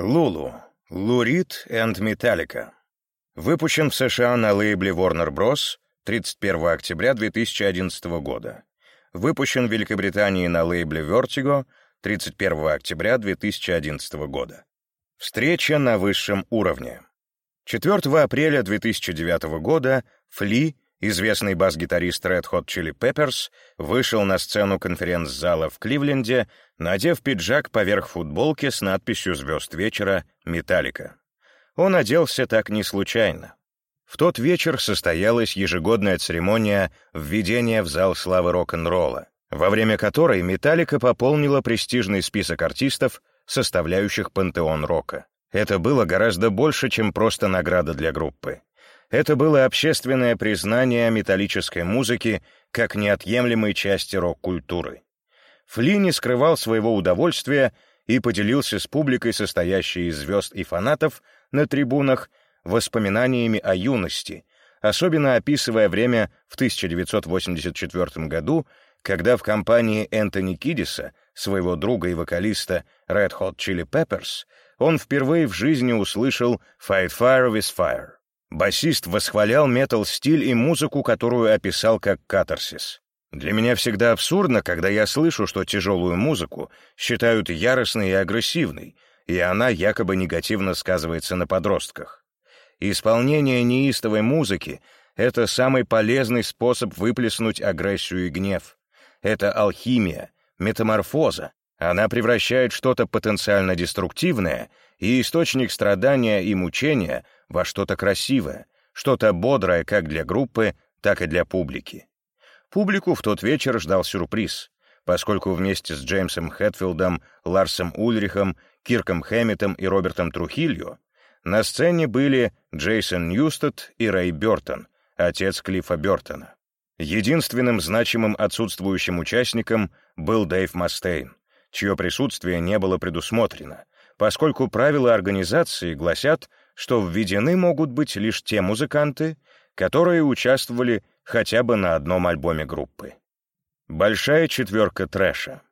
Лулу. Лурид and Metallica. Выпущен в США на лейбле Warner Bros. 31 октября 2011 года. Выпущен в Великобритании на лейбле Vertigo 31 октября 2011 года. Встреча на высшем уровне. 4 апреля 2009 года Фли, известный бас-гитарист Red Hot Chili Peppers, вышел на сцену конференц-зала в Кливленде, надев пиджак поверх футболки с надписью «Звезд вечера» «Металлика». Он оделся так не случайно. В тот вечер состоялась ежегодная церемония введения в зал славы рок-н-ролла, во время которой «Металлика» пополнила престижный список артистов, составляющих пантеон рока. Это было гораздо больше, чем просто награда для группы. Это было общественное признание металлической музыки как неотъемлемой части рок-культуры. Фли не скрывал своего удовольствия и поделился с публикой, состоящей из звезд и фанатов, на трибунах, воспоминаниями о юности, особенно описывая время в 1984 году, когда в компании Энтони Кидиса, своего друга и вокалиста Red Hot Chili Peppers, он впервые в жизни услышал «Fight Fire with Fire». Басист восхвалял метал-стиль и музыку, которую описал как катарсис. Для меня всегда абсурдно, когда я слышу, что тяжелую музыку считают яростной и агрессивной, и она якобы негативно сказывается на подростках. Исполнение неистовой музыки — это самый полезный способ выплеснуть агрессию и гнев. Это алхимия, метаморфоза, она превращает что-то потенциально деструктивное и источник страдания и мучения во что-то красивое, что-то бодрое как для группы, так и для публики. Публику в тот вечер ждал сюрприз, поскольку вместе с Джеймсом Хэтфилдом, Ларсом Ульрихом, Кирком Хэммитом и Робертом Трухильо на сцене были Джейсон Ньюстед и Рэй Бёртон, отец Клиффа Бёртона. Единственным значимым отсутствующим участником был Дэйв Мастейн чье присутствие не было предусмотрено, поскольку правила организации гласят, что введены могут быть лишь те музыканты, которые участвовали хотя бы на одном альбоме группы. Большая четверка трэша.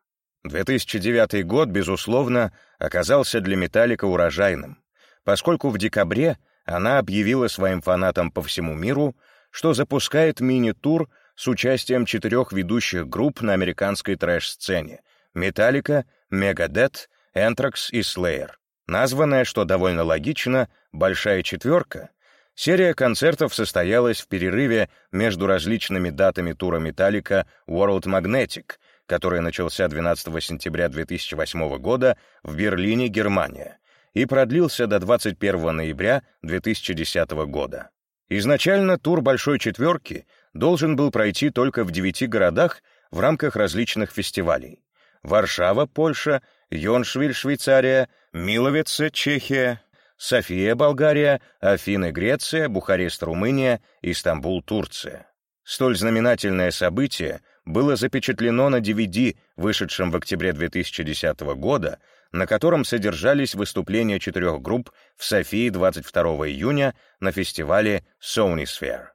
2009 год, безусловно, оказался для «Металлика» урожайным, поскольку в декабре она объявила своим фанатам по всему миру, что запускает мини-тур с участием четырех ведущих групп на американской трэш-сцене, Металлика, Мегадет, Энтракс и Слеер. Названная, что довольно логично, «Большая четверка», серия концертов состоялась в перерыве между различными датами тура Металлика World Magnetic, который начался 12 сентября 2008 года в Берлине, Германия, и продлился до 21 ноября 2010 года. Изначально тур «Большой четверки» должен был пройти только в девяти городах в рамках различных фестивалей. Варшава, Польша, Йоншвиль, Швейцария, Миловице, Чехия, София, Болгария, Афины, Греция, Бухарест, Румыния, Истамбул, Турция. Столь знаменательное событие было запечатлено на DVD, вышедшем в октябре 2010 года, на котором содержались выступления четырех групп в Софии 22 июня на фестивале Sonysphere.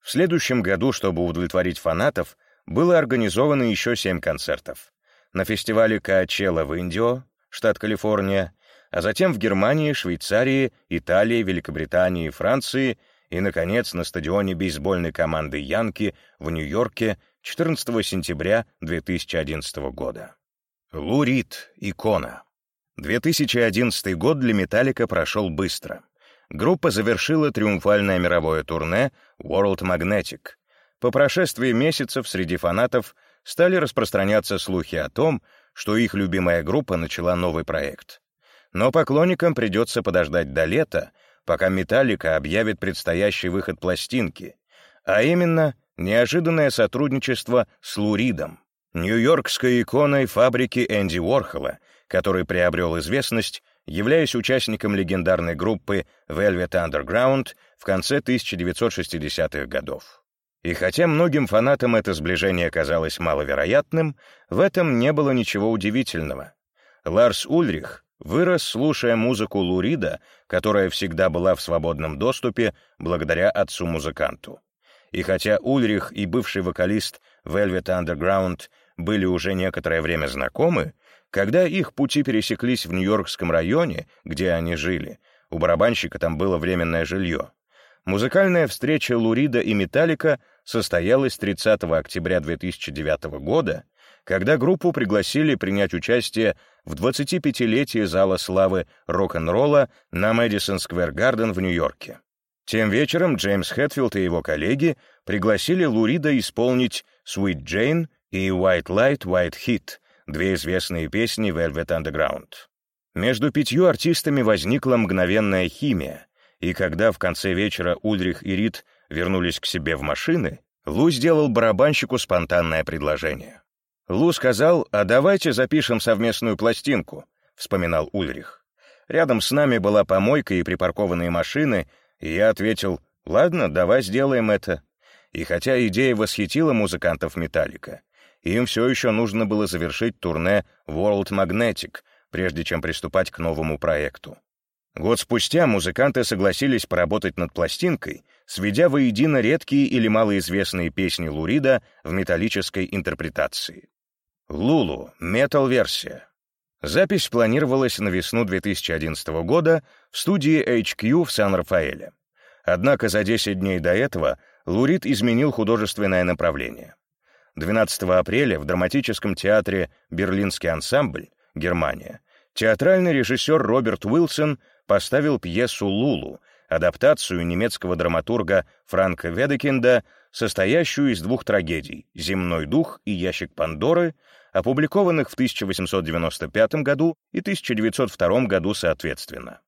В следующем году, чтобы удовлетворить фанатов, было организовано еще семь концертов на фестивале Коачелла в Индио, штат Калифорния, а затем в Германии, Швейцарии, Италии, Великобритании, Франции и, наконец, на стадионе бейсбольной команды «Янки» в Нью-Йорке 14 сентября 2011 года. Лу Рид, икона. 2011 год для «Металлика» прошел быстро. Группа завершила триумфальное мировое турне World Magnetic. По прошествии месяцев среди фанатов стали распространяться слухи о том, что их любимая группа начала новый проект. Но поклонникам придется подождать до лета, пока «Металлика» объявит предстоящий выход пластинки, а именно неожиданное сотрудничество с Луридом, нью-йоркской иконой фабрики Энди Уорхола, который приобрел известность, являясь участником легендарной группы Velvet Underground в конце 1960-х годов. И хотя многим фанатам это сближение казалось маловероятным, в этом не было ничего удивительного. Ларс Ульрих вырос, слушая музыку Лурида, которая всегда была в свободном доступе благодаря отцу-музыканту. И хотя Ульрих и бывший вокалист Velvet Underground были уже некоторое время знакомы, Когда их пути пересеклись в Нью-Йоркском районе, где они жили, у барабанщика там было временное жилье, музыкальная встреча Лурида и Металлика состоялась 30 октября 2009 года, когда группу пригласили принять участие в 25-летии Зала славы рок-н-ролла на Мэдисон Сквер Гарден в Нью-Йорке. Тем вечером Джеймс Хэтфилд и его коллеги пригласили Лурида исполнить «Sweet Jane» и «White Light, White Heat», две известные песни Velvet Underground. Между пятью артистами возникла мгновенная химия, и когда в конце вечера Ульрих и Рид вернулись к себе в машины, Лу сделал барабанщику спонтанное предложение. Лу сказал, а давайте запишем совместную пластинку, вспоминал Ульрих. Рядом с нами была помойка и припаркованные машины, и я ответил, ладно, давай сделаем это. И хотя идея восхитила музыкантов «Металлика», им все еще нужно было завершить турне World Magnetic, прежде чем приступать к новому проекту. Год спустя музыканты согласились поработать над пластинкой, сведя воедино редкие или малоизвестные песни Лурида в металлической интерпретации. Лулу, метал-версия. Запись планировалась на весну 2011 года в студии HQ в Сан-Рафаэле. Однако за 10 дней до этого Лурид изменил художественное направление. 12 апреля в драматическом театре «Берлинский ансамбль», Германия, театральный режиссер Роберт Уилсон поставил пьесу «Лулу», адаптацию немецкого драматурга Франка Ведекинда, состоящую из двух трагедий «Земной дух» и «Ящик Пандоры», опубликованных в 1895 году и 1902 году соответственно.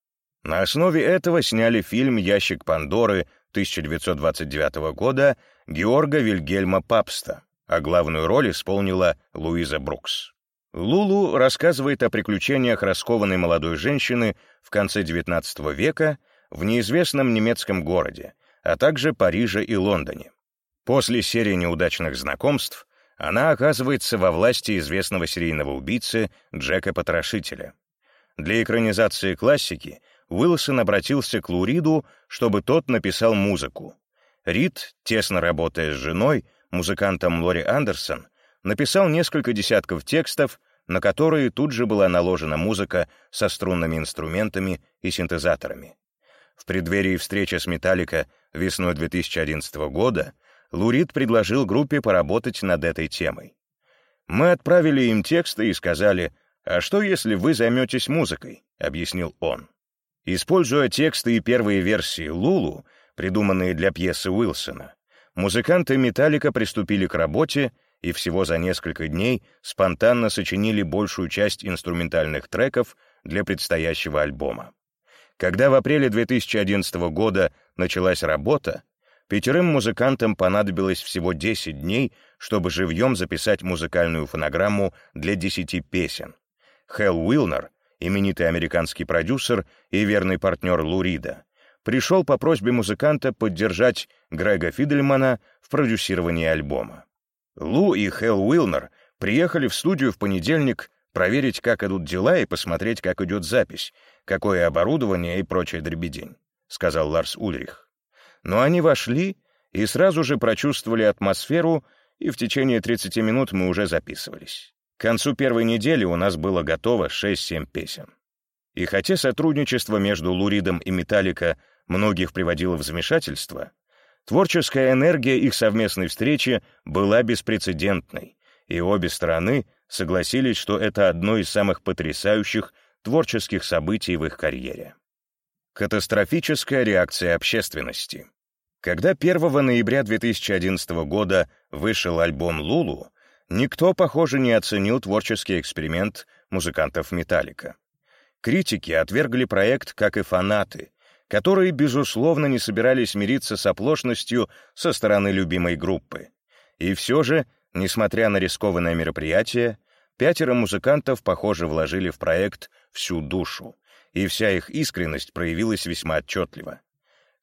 На основе этого сняли фильм «Ящик Пандоры» 1929 года Георга Вильгельма Папста, а главную роль исполнила Луиза Брукс. Лулу рассказывает о приключениях раскованной молодой женщины в конце XIX века в неизвестном немецком городе, а также Париже и Лондоне. После серии неудачных знакомств она оказывается во власти известного серийного убийцы Джека Потрошителя. Для экранизации классики Уилсон обратился к Луриду, чтобы тот написал музыку. Рид, тесно работая с женой, музыкантом Лори Андерсон, написал несколько десятков текстов, на которые тут же была наложена музыка со струнными инструментами и синтезаторами. В преддверии встречи с Металлика весной 2011 года Лурид предложил группе поработать над этой темой. «Мы отправили им тексты и сказали, а что, если вы займетесь музыкой?» — объяснил он. Используя тексты и первые версии «Лулу», придуманные для пьесы Уилсона, музыканты «Металлика» приступили к работе и всего за несколько дней спонтанно сочинили большую часть инструментальных треков для предстоящего альбома. Когда в апреле 2011 года началась работа, пятерым музыкантам понадобилось всего 10 дней, чтобы живьем записать музыкальную фонограмму для 10 песен. Хелл Уилнер, именитый американский продюсер и верный партнер Лурида, пришел по просьбе музыканта поддержать Грега Фидельмана в продюсировании альбома. Лу и Хелл Уилнер приехали в студию в понедельник проверить, как идут дела, и посмотреть, как идет запись, какое оборудование и прочее дребедень, — сказал Ларс Ульрих. Но они вошли и сразу же прочувствовали атмосферу, и в течение 30 минут мы уже записывались. К концу первой недели у нас было готово 6-7 песен. И хотя сотрудничество между Луридом и Металлика многих приводило в замешательство, Творческая энергия их совместной встречи была беспрецедентной, и обе стороны согласились, что это одно из самых потрясающих творческих событий в их карьере. Катастрофическая реакция общественности. Когда 1 ноября 2011 года вышел альбом «Лулу», никто, похоже, не оценил творческий эксперимент музыкантов «Металлика». Критики отвергли проект, как и фанаты, которые, безусловно, не собирались мириться с оплошностью со стороны любимой группы. И все же, несмотря на рискованное мероприятие, пятеро музыкантов, похоже, вложили в проект всю душу, и вся их искренность проявилась весьма отчетливо.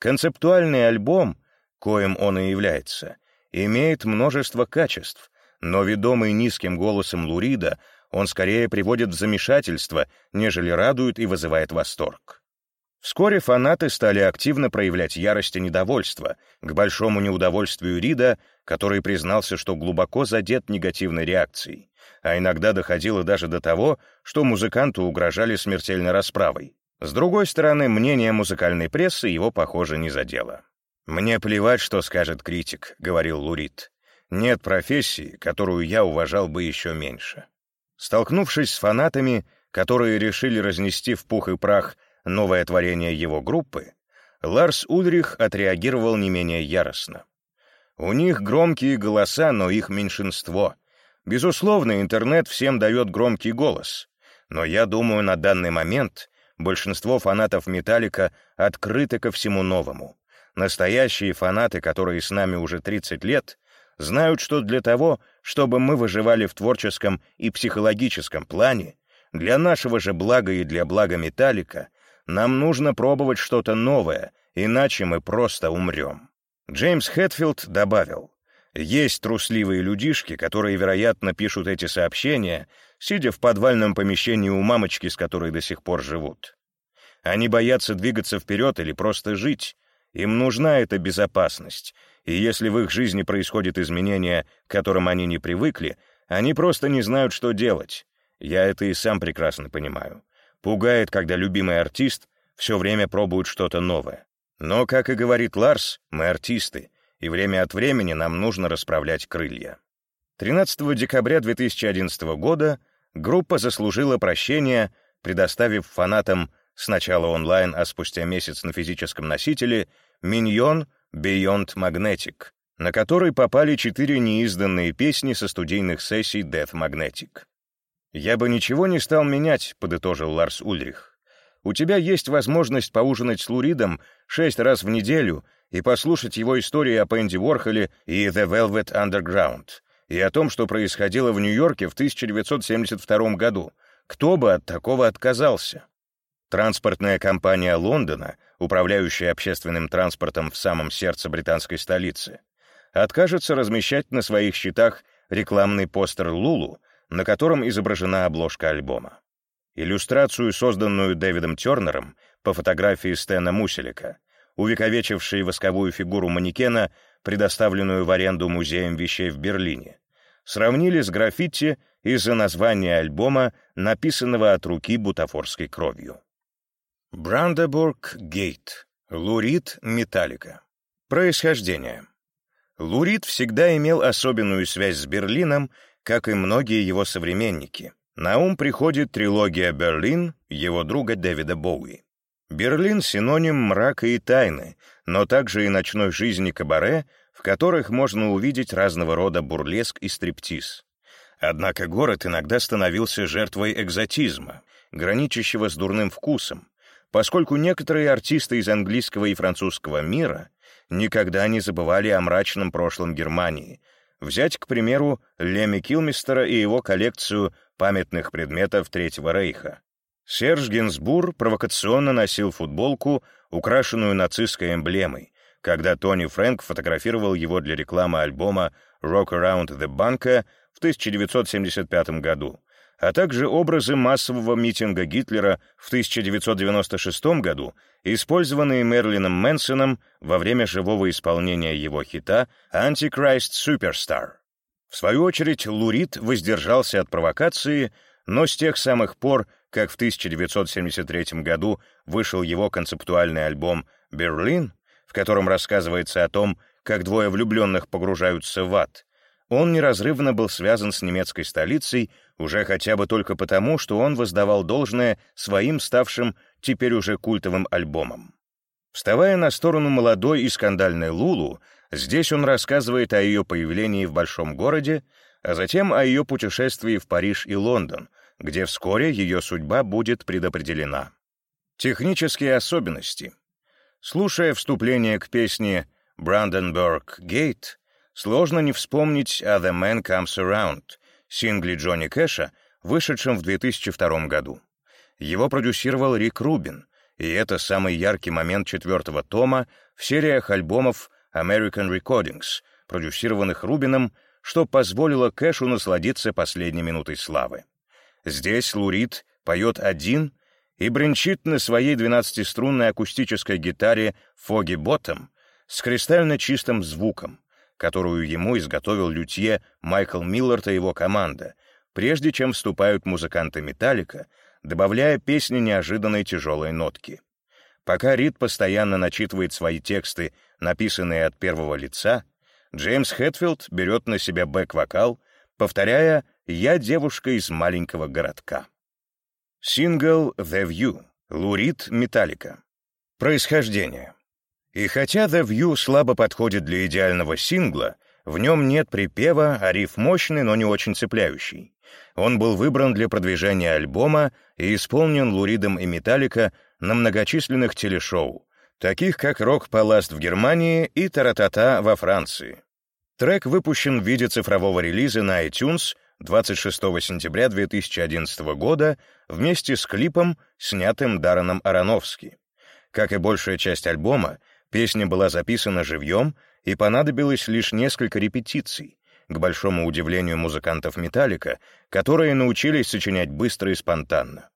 Концептуальный альбом, коим он и является, имеет множество качеств, но ведомый низким голосом Лурида он скорее приводит в замешательство, нежели радует и вызывает восторг. Вскоре фанаты стали активно проявлять ярость и недовольство, к большому неудовольствию Рида, который признался, что глубоко задет негативной реакцией. а иногда доходило даже до того, что музыканту угрожали смертельной расправой. С другой стороны, мнение музыкальной прессы его, похоже, не задело. «Мне плевать, что скажет критик», — говорил Лурид. «Нет профессии, которую я уважал бы еще меньше». Столкнувшись с фанатами, которые решили разнести в пух и прах новое творение его группы, Ларс Ульрих отреагировал не менее яростно. У них громкие голоса, но их меньшинство. Безусловно, интернет всем дает громкий голос. Но я думаю, на данный момент большинство фанатов «Металлика» открыты ко всему новому. Настоящие фанаты, которые с нами уже 30 лет, знают, что для того, чтобы мы выживали в творческом и психологическом плане, для нашего же блага и для блага «Металлика» нам нужно пробовать что-то новое, иначе мы просто умрем. Джеймс Хэтфилд добавил, «Есть трусливые людишки, которые, вероятно, пишут эти сообщения, сидя в подвальном помещении у мамочки, с которой до сих пор живут. Они боятся двигаться вперед или просто жить. Им нужна эта безопасность, и если в их жизни происходят изменения, к которым они не привыкли, они просто не знают, что делать. Я это и сам прекрасно понимаю. Пугает, когда любимый артист все время пробует что-то новое. Но, как и говорит Ларс, мы артисты, и время от времени нам нужно расправлять крылья. 13 декабря 2011 года группа заслужила прощение, предоставив фанатам сначала онлайн, а спустя месяц на физическом носителе «Миньон Beyond Magnetic», на который попали четыре неизданные песни со студийных сессий Death Magnetic. «Я бы ничего не стал менять», — подытожил Ларс Ульрих. У тебя есть возможность поужинать с Луридом шесть раз в неделю и послушать его истории о Пенди Уорхоле и The Velvet Underground, и о том, что происходило в Нью-Йорке в 1972 году. Кто бы от такого отказался? Транспортная компания Лондона, управляющая общественным транспортом в самом сердце британской столицы, откажется размещать на своих счетах рекламный постер Лулу, на котором изображена обложка альбома. Иллюстрацию, созданную Дэвидом Тернером по фотографии Стэна Муселика, увековечившей восковую фигуру манекена, предоставленную в аренду Музеем вещей в Берлине, сравнили с граффити из-за названия альбома, написанного от руки бутафорской кровью. Брандебург Гейт. Лурид Металлика. Происхождение. Лурид всегда имел особенную связь с Берлином, как и многие его современники — на ум приходит трилогия «Берлин» его друга Дэвида Боуи. Берлин — синоним мрака и тайны, но также и ночной жизни кабаре, в которых можно увидеть разного рода бурлеск и стриптиз. Однако город иногда становился жертвой экзотизма, граничащего с дурным вкусом, поскольку некоторые артисты из английского и французского мира никогда не забывали о мрачном прошлом Германии. Взять, к примеру, Леми Килмистера и его коллекцию памятных предметов Третьего Рейха. Серж Гинсбур провокационно носил футболку, украшенную нацистской эмблемой, когда Тони Фрэнк фотографировал его для рекламы альбома «Rock Around the Bunker» в 1975 году, а также образы массового митинга Гитлера в 1996 году, использованные Мерлином Мэнсоном во время живого исполнения его хита «Antichrist Superstar». В свою очередь, Лурид воздержался от провокации, но с тех самых пор, как в 1973 году вышел его концептуальный альбом «Берлин», в котором рассказывается о том, как двое влюбленных погружаются в ад, он неразрывно был связан с немецкой столицей уже хотя бы только потому, что он воздавал должное своим ставшим теперь уже культовым альбомам. Вставая на сторону молодой и скандальной Лулу, Здесь он рассказывает о ее появлении в большом городе, а затем о ее путешествии в Париж и Лондон, где вскоре ее судьба будет предопределена. Технические особенности. Слушая вступление к песне «Бранденбург Гейт», сложно не вспомнить о «The Man Comes Around», сингле Джонни Кэша, вышедшем в 2002 году. Его продюсировал Рик Рубин, и это самый яркий момент четвертого тома в сериях альбомов American Recordings, продюсированных Рубином, что позволило Кэшу насладиться последней минутой славы. Здесь Лурид поет один и бренчит на своей 12-струнной акустической гитаре «Фоги Боттом» с кристально чистым звуком, которую ему изготовил лютье Майкл Миллард и его команда, прежде чем вступают музыканты «Металлика», добавляя песне неожиданной тяжелой нотки. Пока Рид постоянно начитывает свои тексты, написанные от первого лица, Джеймс Хэтфилд берет на себя бэк-вокал, повторяя «Я девушка из маленького городка». Сингл «The View» Лурид Металлика. Происхождение. И хотя «The View» слабо подходит для идеального сингла, в нем нет припева, а риф мощный, но не очень цепляющий. Он был выбран для продвижения альбома и исполнен Луридом и Металлика на многочисленных телешоу, таких как «Рок-Паласт» в Германии и «Таратата» во Франции. Трек выпущен в виде цифрового релиза на iTunes 26 сентября 2011 года вместе с клипом, снятым Дарреном Аронофски. Как и большая часть альбома, песня была записана живьем и понадобилось лишь несколько репетиций, к большому удивлению музыкантов «Металлика», которые научились сочинять быстро и спонтанно.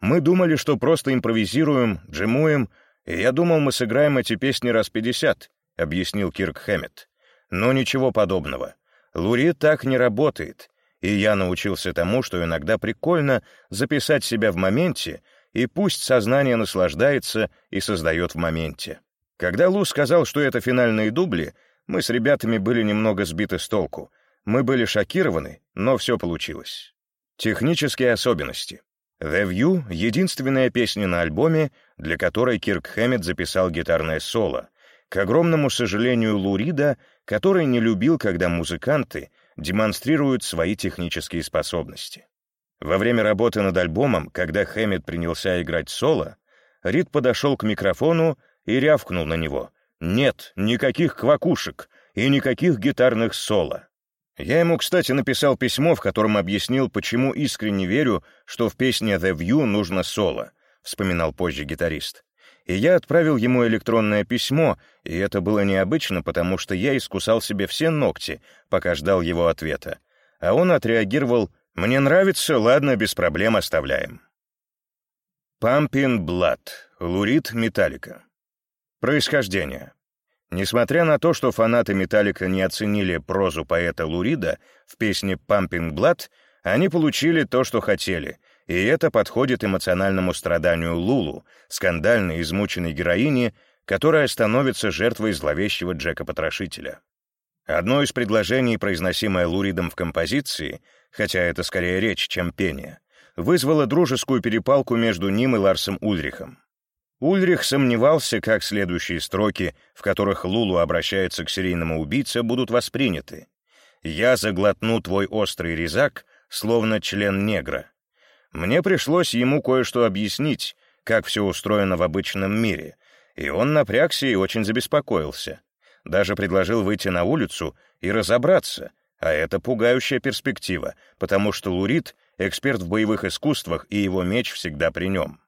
Мы думали, что просто импровизируем, джимуем, и я думал, мы сыграем эти песни раз пятьдесят, объяснил Кирк Хэммет. Но ничего подобного. Лури так не работает, и я научился тому, что иногда прикольно записать себя в моменте, и пусть сознание наслаждается и создает в моменте. Когда Лу сказал, что это финальные дубли, мы с ребятами были немного сбиты с толку. Мы были шокированы, но все получилось. Технические особенности. «The View» — единственная песня на альбоме, для которой Кирк Хэммет записал гитарное соло, к огромному сожалению Лурида, который не любил, когда музыканты демонстрируют свои технические способности. Во время работы над альбомом, когда Хэммет принялся играть соло, Рид подошел к микрофону и рявкнул на него. «Нет, никаких квакушек и никаких гитарных соло. Я ему, кстати, написал письмо, в котором объяснил, почему искренне верю, что в песне «The View» нужно соло, вспоминал позже гитарист. И я отправил ему электронное письмо, и это было необычно, потому что я искусал себе все ногти, пока ждал его ответа. А он отреагировал «Мне нравится, ладно, без проблем оставляем». Pumpin Blood. Лурид Металлика. Происхождение. Несмотря на то, что фанаты «Металлика» не оценили прозу поэта Лурида в песне «Pumping Blood», они получили то, что хотели, и это подходит эмоциональному страданию Лулу, скандальной измученной героини, которая становится жертвой зловещего Джека-потрошителя. Одно из предложений, произносимое Луридом в композиции, хотя это скорее речь, чем пение, вызвало дружескую перепалку между ним и Ларсом Ульрихом. Ульрих сомневался, как следующие строки, в которых Лулу обращается к серийному убийце, будут восприняты. «Я заглотну твой острый резак, словно член негра». Мне пришлось ему кое-что объяснить, как все устроено в обычном мире, и он напрягся и очень забеспокоился. Даже предложил выйти на улицу и разобраться, а это пугающая перспектива, потому что Лурид — эксперт в боевых искусствах, и его меч всегда при нем.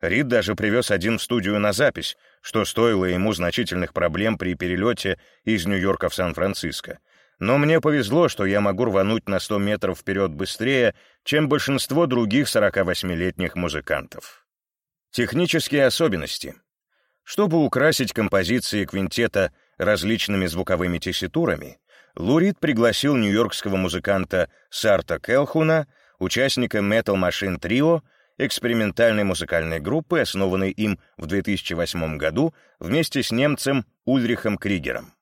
Рид даже привез один в студию на запись, что стоило ему значительных проблем при перелете из Нью-Йорка в Сан-Франциско. Но мне повезло, что я могу рвануть на 100 метров вперед быстрее, чем большинство других 48-летних музыкантов. Технические особенности. Чтобы украсить композиции квинтета различными звуковыми тесситурами, Лурид пригласил нью-йоркского музыканта Сарта Келхуна, участника Metal Machine Trio, экспериментальной музыкальной группы, основанной им в 2008 году вместе с немцем Ульрихом Кригером.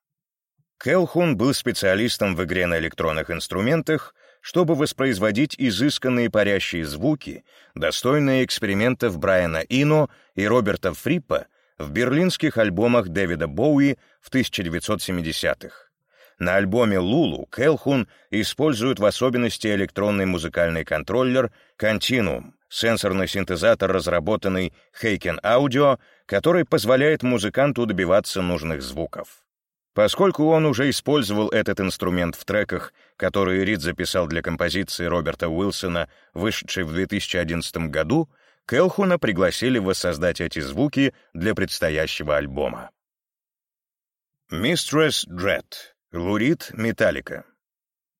Келхун был специалистом в игре на электронных инструментах, чтобы воспроизводить изысканные парящие звуки, достойные экспериментов Брайана Ино и Роберта Фриппа в берлинских альбомах Дэвида Боуи в 1970-х. На альбоме «Лулу» Келхун использует в особенности электронный музыкальный контроллер Continuum, сенсорный синтезатор, разработанный Heiken Audio, который позволяет музыканту добиваться нужных звуков. Поскольку он уже использовал этот инструмент в треках, которые Рид записал для композиции Роберта Уилсона, вышедшей в 2011 году, Келхуна пригласили воссоздать эти звуки для предстоящего альбома. Mistress Dread. Лурид Металлика.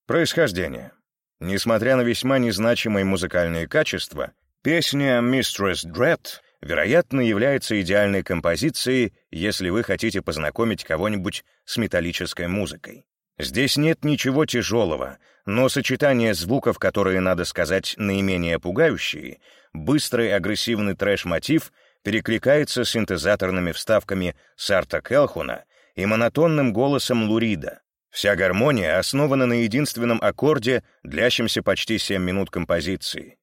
Происхождение. Несмотря на весьма незначимые музыкальные качества, Песня «Mistress Dread» вероятно, является идеальной композицией, если вы хотите познакомить кого-нибудь с металлической музыкой. Здесь нет ничего тяжелого, но сочетание звуков, которые, надо сказать, наименее пугающие, быстрый агрессивный трэш-мотив перекликается с синтезаторными вставками Сарта Келхуна и монотонным голосом Лурида. Вся гармония основана на единственном аккорде, длящемся почти 7 минут композиции.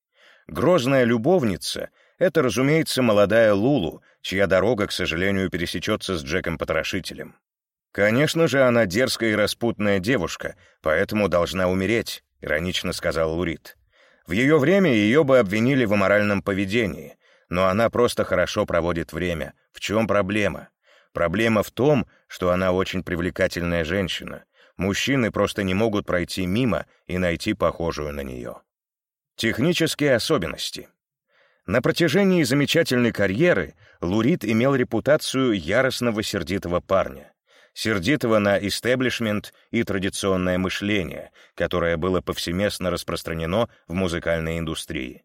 Грозная любовница — это, разумеется, молодая Лулу, чья дорога, к сожалению, пересечется с Джеком-потрошителем. «Конечно же, она дерзкая и распутная девушка, поэтому должна умереть», — иронично сказал Лурид. «В ее время ее бы обвинили в аморальном поведении, но она просто хорошо проводит время. В чем проблема? Проблема в том, что она очень привлекательная женщина. Мужчины просто не могут пройти мимо и найти похожую на нее. Технические особенности. На протяжении замечательной карьеры Лурид имел репутацию яростного сердитого парня сердитого на истеблишмент и традиционное мышление, которое было повсеместно распространено в музыкальной индустрии.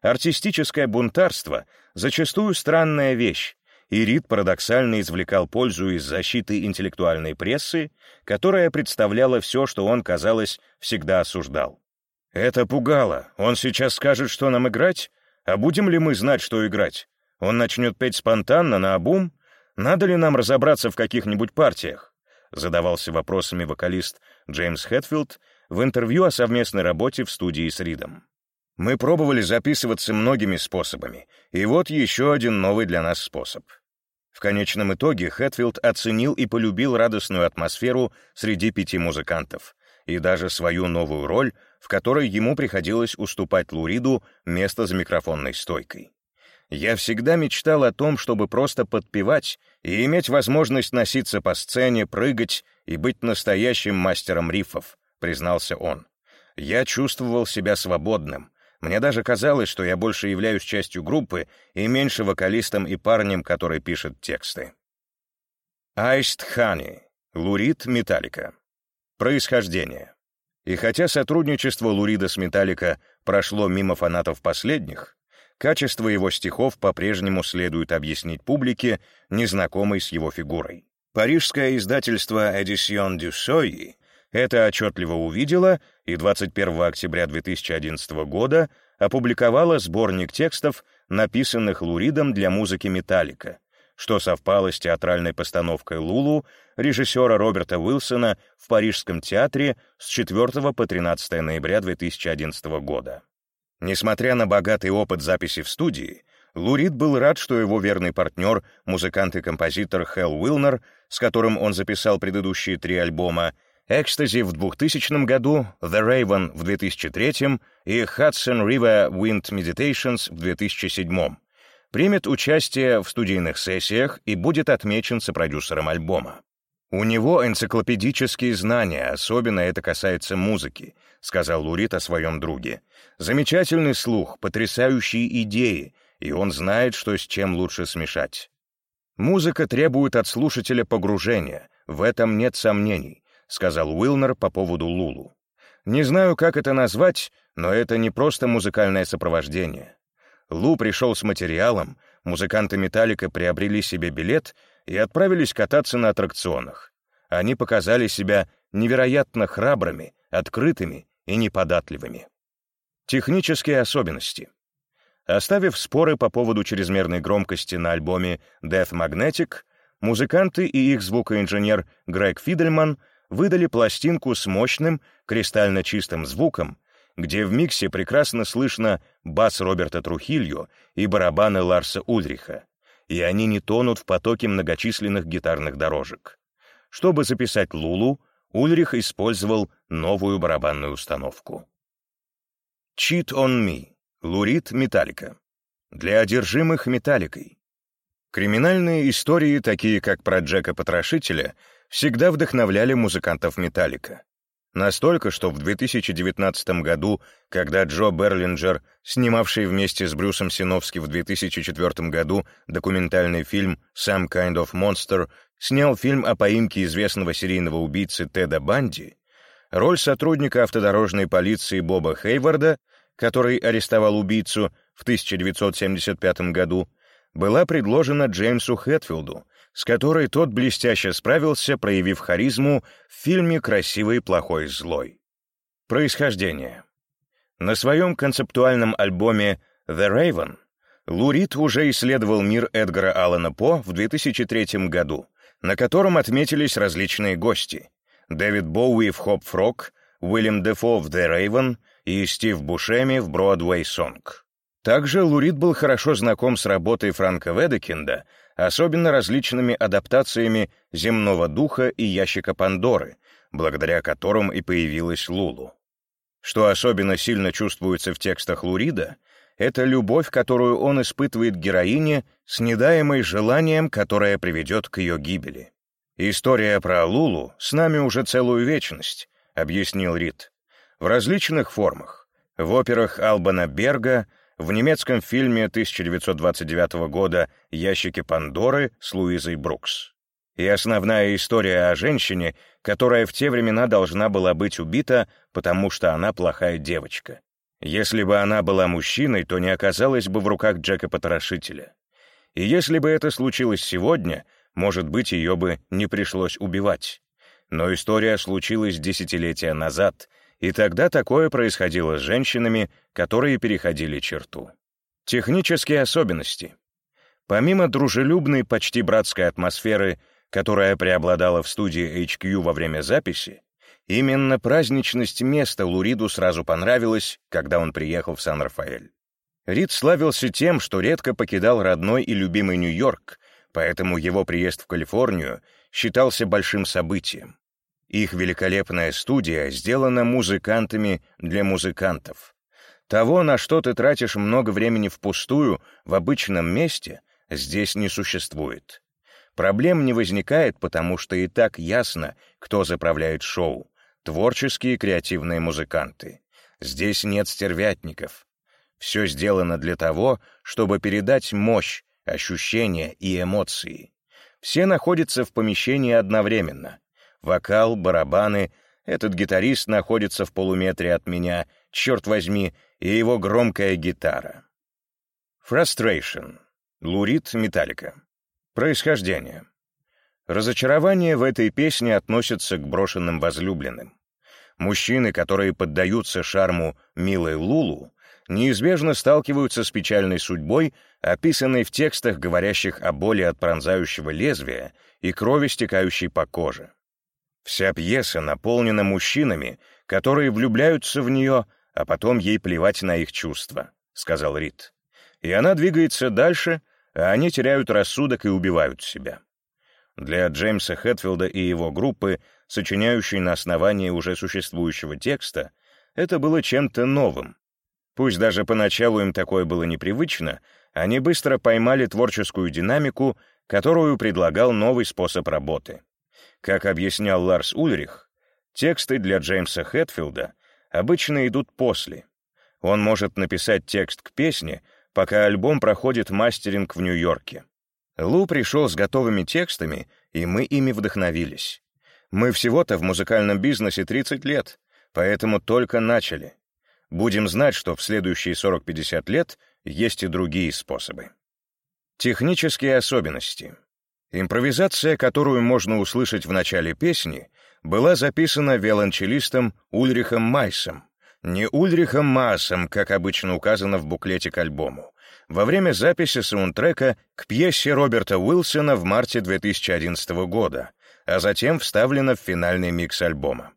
Артистическое бунтарство — зачастую странная вещь, и Рид парадоксально извлекал пользу из защиты интеллектуальной прессы, которая представляла все, что он, казалось, всегда осуждал. «Это пугало. Он сейчас скажет, что нам играть? А будем ли мы знать, что играть? Он начнет петь спонтанно, на обум? Надо ли нам разобраться в каких-нибудь партиях? Задавался вопросами вокалист Джеймс Хэтфилд в интервью о совместной работе в студии с Ридом. Мы пробовали записываться многими способами, и вот еще один новый для нас способ. В конечном итоге Хэтфилд оценил и полюбил радостную атмосферу среди пяти музыкантов и даже свою новую роль, в которой ему приходилось уступать Луриду место за микрофонной стойкой. Я всегда мечтал о том, чтобы просто подпевать и иметь возможность носиться по сцене, прыгать и быть настоящим мастером рифов, признался он. Я чувствовал себя свободным. Мне даже казалось, что я больше являюсь частью группы и меньше вокалистом и парнем, который пишет тексты. Iced Honey. Лурид Металлика. Происхождение. И хотя сотрудничество Лурида с Металлика прошло мимо фанатов последних, Качество его стихов по-прежнему следует объяснить публике, незнакомой с его фигурой. Парижское издательство «Эдисион дю Сойи» это отчетливо увидело и 21 октября 2011 года опубликовало сборник текстов, написанных Луридом для музыки «Металлика», что совпало с театральной постановкой «Лулу» режиссера Роберта Уилсона в Парижском театре с 4 по 13 ноября 2011 года. Несмотря на богатый опыт записи в студии, Лурид был рад, что его верный партнер, музыкант и композитор Хелл Уилнер, с которым он записал предыдущие три альбома, «Экстази» в 2000 году, «The Raven» в 2003 и «Hudson River Wind Meditations» в 2007 примет участие в студийных сессиях и будет отмечен сопродюсером альбома. У него энциклопедические знания, особенно это касается музыки, сказал Лурит о своем друге. Замечательный слух, потрясающие идеи, и он знает, что с чем лучше смешать. Музыка требует от слушателя погружения, в этом нет сомнений, сказал Уилнер по поводу Лулу. Не знаю, как это назвать, но это не просто музыкальное сопровождение. Лу пришел с материалом, музыканты «Металлика» приобрели себе билет и отправились кататься на аттракционах. Они показали себя невероятно храбрыми, открытыми и неподатливыми. Технические особенности. Оставив споры по поводу чрезмерной громкости на альбоме Death Magnetic, музыканты и их звукоинженер Грег Фидельман выдали пластинку с мощным, кристально чистым звуком, где в миксе прекрасно слышно бас Роберта Трухилью и барабаны Ларса Ульриха, и они не тонут в потоке многочисленных гитарных дорожек. Чтобы записать Лулу, Ульрих использовал новую барабанную установку. Cheat on Me. Лурид Металлика. Для одержимых металликой. Криминальные истории, такие как про Джека Потрошителя, всегда вдохновляли музыкантов Металлика. Настолько, что в 2019 году, когда Джо Берлинджер, снимавший вместе с Брюсом Синовски в 2004 году документальный фильм «Some Kind of Monster», снял фильм о поимке известного серийного убийцы Теда Банди, роль сотрудника автодорожной полиции Боба Хейварда, который арестовал убийцу в 1975 году, была предложена Джеймсу Хэтфилду, с которой тот блестяще справился, проявив харизму в фильме «Красивый, плохой, злой». Происхождение. На своем концептуальном альбоме «The Raven» Лурид уже исследовал мир Эдгара Аллана По в 2003 году, на котором отметились различные гости. Дэвид Боуи в «Хоп Фрог», Уильям Дефо в «The Raven» и Стив Бушеми в «Бродвей Сонг». Также Лурид был хорошо знаком с работой Франка Ведекинда, особенно различными адаптациями «Земного духа» и «Ящика Пандоры», благодаря которым и появилась Лулу. Что особенно сильно чувствуется в текстах Лурида, это любовь, которую он испытывает героине с недаемой желанием, которое приведет к ее гибели. «История про Лулу с нами уже целую вечность», — объяснил Рид. «В различных формах. В операх Албана Берга, в немецком фильме 1929 года «Ящики Пандоры» с Луизой Брукс. И основная история о женщине, которая в те времена должна была быть убита, потому что она плохая девочка. Если бы она была мужчиной, то не оказалась бы в руках Джека-потрошителя. И если бы это случилось сегодня, может быть, ее бы не пришлось убивать. Но история случилась десятилетия назад, и тогда такое происходило с женщинами, которые переходили черту. Технические особенности. Помимо дружелюбной, почти братской атмосферы, которая преобладала в студии HQ во время записи, Именно праздничность места Луриду сразу понравилась, когда он приехал в Сан-Рафаэль. Рид славился тем, что редко покидал родной и любимый Нью-Йорк, поэтому его приезд в Калифорнию считался большим событием. Их великолепная студия сделана музыкантами для музыкантов. Того, на что ты тратишь много времени впустую, в обычном месте, здесь не существует. Проблем не возникает, потому что и так ясно, кто заправляет шоу творческие креативные музыканты. Здесь нет стервятников. Все сделано для того, чтобы передать мощь, ощущения и эмоции. Все находятся в помещении одновременно. Вокал, барабаны, этот гитарист находится в полуметре от меня, черт возьми, и его громкая гитара. Frustration. Лурид Металлика. Происхождение. Разочарование в этой песне относится к брошенным возлюбленным. Мужчины, которые поддаются шарму милой Лулу, неизбежно сталкиваются с печальной судьбой, описанной в текстах, говорящих о боли от пронзающего лезвия и крови, стекающей по коже. Вся пьеса наполнена мужчинами, которые влюбляются в нее, а потом ей плевать на их чувства, — сказал Рид. И она двигается дальше, а они теряют рассудок и убивают себя. Для Джеймса Хэтфилда и его группы, сочиняющей на основании уже существующего текста, это было чем-то новым. Пусть даже поначалу им такое было непривычно, они быстро поймали творческую динамику, которую предлагал новый способ работы. Как объяснял Ларс Ульрих, тексты для Джеймса Хэтфилда обычно идут после. Он может написать текст к песне, пока альбом проходит мастеринг в Нью-Йорке. Лу пришел с готовыми текстами, и мы ими вдохновились. Мы всего-то в музыкальном бизнесе 30 лет, поэтому только начали. Будем знать, что в следующие 40-50 лет есть и другие способы. Технические особенности. Импровизация, которую можно услышать в начале песни, была записана виолончелистом Ульрихом Майсом, не Ульрихом Маасом, как обычно указано в буклете к альбому, во время записи саундтрека к пьесе Роберта Уилсона в марте 2011 года, а затем вставлена в финальный микс альбома.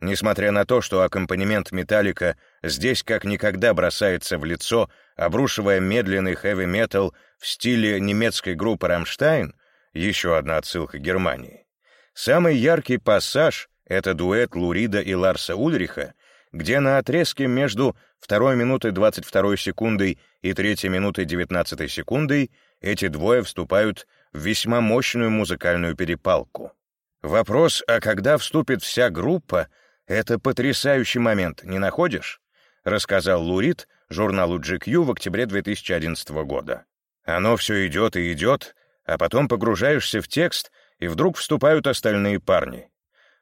Несмотря на то, что аккомпанемент «Металлика» здесь как никогда бросается в лицо, обрушивая медленный хэви-метал в стиле немецкой группы «Рамштайн», еще одна отсылка Германии, самый яркий пассаж — это дуэт Лурида и Ларса Ульриха, где на отрезке между 2 минутой 22 секундой и 3 минутой 19 секундой эти двое вступают в весьма мощную музыкальную перепалку. Вопрос, а когда вступит вся группа, это потрясающий момент, не находишь? Рассказал Лурид журналу GQ в октябре 2011 года. Оно все идет и идет, а потом погружаешься в текст, и вдруг вступают остальные парни.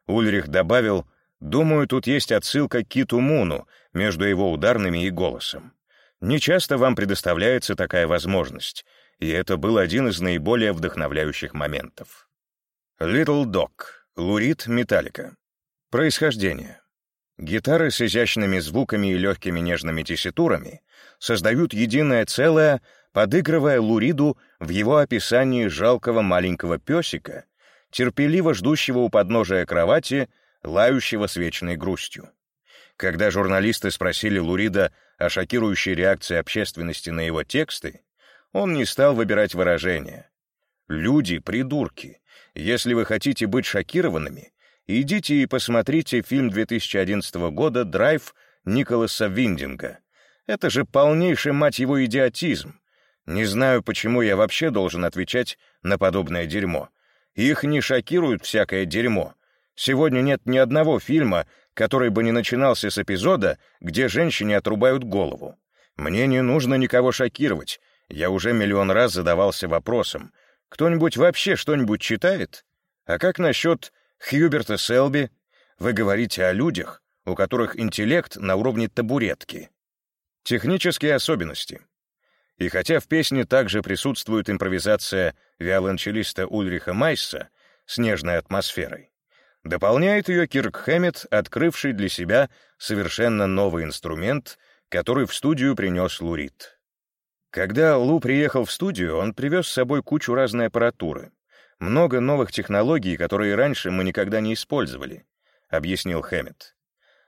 Ульрих добавил, Думаю, тут есть отсылка к Киту Муну между его ударными и голосом. Не часто вам предоставляется такая возможность, и это был один из наиболее вдохновляющих моментов. Little Dog, Лурид Металлика. Происхождение. Гитары с изящными звуками и легкими нежными тесситурами создают единое целое, подыгрывая Луриду в его описании жалкого маленького песика, терпеливо ждущего у подножия кровати, лающего с вечной грустью. Когда журналисты спросили Лурида о шокирующей реакции общественности на его тексты, он не стал выбирать выражения. «Люди — придурки. Если вы хотите быть шокированными, идите и посмотрите фильм 2011 года «Драйв» Николаса Виндинга. Это же полнейший, мать его, идиотизм. Не знаю, почему я вообще должен отвечать на подобное дерьмо. Их не шокирует всякое дерьмо. Сегодня нет ни одного фильма, который бы не начинался с эпизода, где женщине отрубают голову. Мне не нужно никого шокировать. Я уже миллион раз задавался вопросом. Кто-нибудь вообще что-нибудь читает? А как насчет Хьюберта Селби? Вы говорите о людях, у которых интеллект на уровне табуретки. Технические особенности. И хотя в песне также присутствует импровизация виолончелиста Ульриха Майса с нежной атмосферой, дополняет ее Кирк Хэммет, открывший для себя совершенно новый инструмент, который в студию принес Лурид. Когда Лу приехал в студию, он привез с собой кучу разной аппаратуры, много новых технологий, которые раньше мы никогда не использовали, объяснил Хэммет.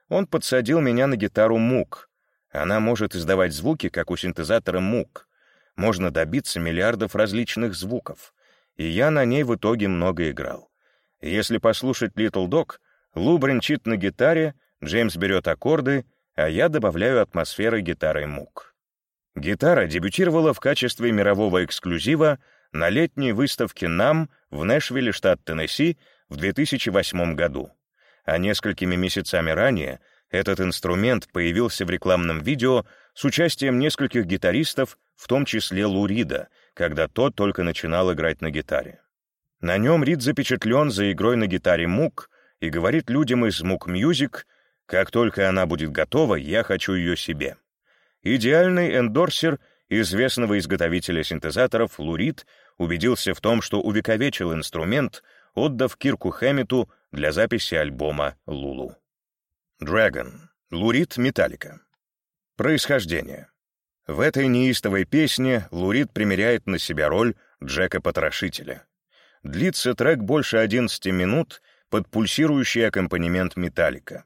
Он подсадил меня на гитару Мук. Она может издавать звуки, как у синтезатора Мук. Можно добиться миллиардов различных звуков. И я на ней в итоге много играл. Если послушать Little Dog, Лу бренчит на гитаре, Джеймс берет аккорды, а я добавляю атмосферы гитары Мук. Гитара дебютировала в качестве мирового эксклюзива на летней выставке «Нам» в Нэшвилле, штат Теннесси, в 2008 году. А несколькими месяцами ранее этот инструмент появился в рекламном видео с участием нескольких гитаристов, в том числе Лу Рида, когда тот только начинал играть на гитаре. На нем Рид запечатлен за игрой на гитаре Moog и говорит людям из Moog Music, «Как только она будет готова, я хочу ее себе». Идеальный эндорсер известного изготовителя синтезаторов Лу Рид убедился в том, что увековечил инструмент, отдав Кирку Хэммету для записи альбома «Лулу». Dragon. Лурид Металлика. Происхождение. В этой неистовой песне Лурид примеряет на себя роль Джека-потрошителя. Длится трек больше 11 минут под пульсирующий аккомпанемент металлика.